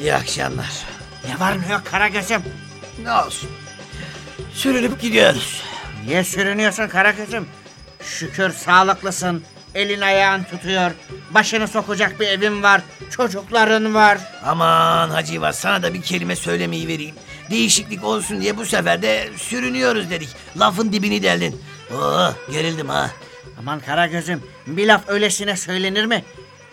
İyi akşamlar. Ne var ne yok Karagöz'üm? Ne olsun. Sürünüp gidiyoruz. Niye sürünüyorsun Karagöz'üm? Şükür sağlıklısın. Elin ayağın tutuyor. Başını sokacak bir evin var. Çocukların var. Aman Hacı var sana da bir kelime söylemeyi vereyim. Değişiklik olsun diye bu sefer de sürünüyoruz dedik. Lafın dibini deldin. Oh gerildim ha. Aman Karagöz'üm bir laf öylesine söylenir mi?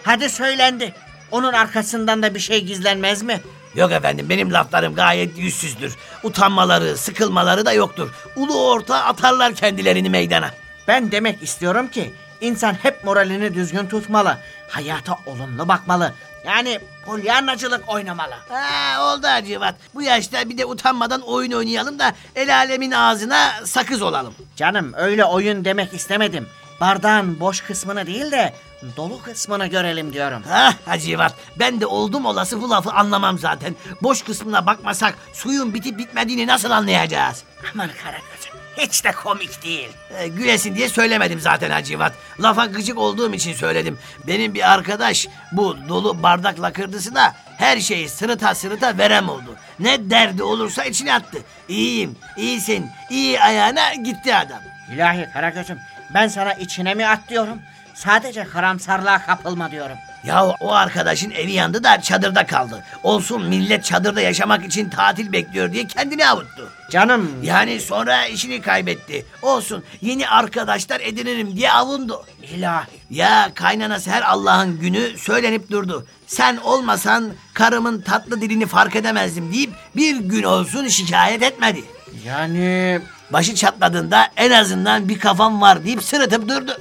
Hadi söylendi. Onun arkasından da bir şey gizlenmez mi? Yok efendim benim laflarım gayet yüzsüzdür. Utanmaları, sıkılmaları da yoktur. Ulu orta atarlar kendilerini meydana. Ben demek istiyorum ki insan hep moralini düzgün tutmalı. Hayata olumlu bakmalı. Yani polyanacılık oynamalı. Ha oldu Hacivat. Bu yaşta bir de utanmadan oyun oynayalım da el alemin ağzına sakız olalım. Canım öyle oyun demek istemedim. Bardağın boş kısmını değil de dolu kısmını görelim diyorum. Hah Hacivat ben de oldum olası bu lafı anlamam zaten. Boş kısmına bakmasak suyun bitip bitmediğini nasıl anlayacağız? Aman Karagöz'üm hiç de komik değil. Ee, gülesin diye söylemedim zaten Hacivat. Lafa gıcık olduğum için söyledim. Benim bir arkadaş bu dolu bardak lakırdısına her şeyi sırıta sırıta verem oldu. Ne derdi olursa içine attı. İyiyim, iyisin, iyi ayağına gitti adam. İlahi Karagöz'üm ben sana içine mi at diyorum. Sadece karamsarlığa kapılma diyorum. Ya o arkadaşın evi yandı da çadırda kaldı. Olsun millet çadırda yaşamak için tatil bekliyor diye kendini avuttu. Canım Yani sonra işini kaybetti. Olsun yeni arkadaşlar edinirim diye avundu. ilahi. Ya kaynanası her Allah'ın günü söylenip durdu. Sen olmasan karımın tatlı dilini fark edemezdim deyip bir gün olsun şikayet etmedi. Yani Başı çatladığında en azından bir kafam var deyip sırıtıp durdu.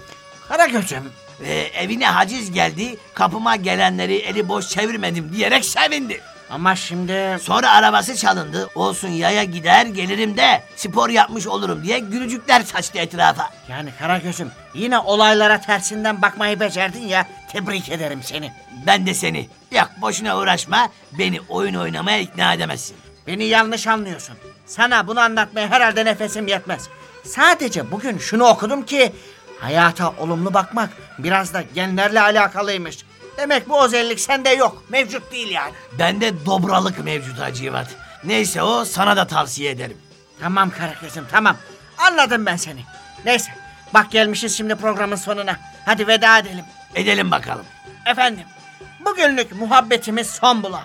Karagöz'üm Ve evine haciz geldi, kapıma gelenleri eli boş çevirmedim diyerek sevindi. ama şimdi Sonra arabası çalındı. Olsun yaya gider gelirim de spor yapmış olurum diye gülücükler saçtı etrafa. yani Karagöz'üm yine olaylara tersinden bakmayı becerdin ya tebrik ederim seni. Ben de seni. Yok boşuna uğraşma. Beni oyun oynamaya ikna edemezsin. Beni yanlış anlıyorsun. Sana bunu anlatmaya herhalde nefesim yetmez. Sadece bugün şunu okudum ki hayata olumlu bakmak biraz da genlerle alakalıymış. Demek bu özellik sende yok. Mevcut değil yani. Bende dobralık mevcut Hacivat. Neyse o sana da tavsiye ederim. Tamam Karagöz'üm tamam. Anladım ben seni. Neyse bak gelmişiz şimdi programın sonuna. Hadi veda edelim. Edelim bakalım. Efendim bugünlük muhabbetimiz son bula.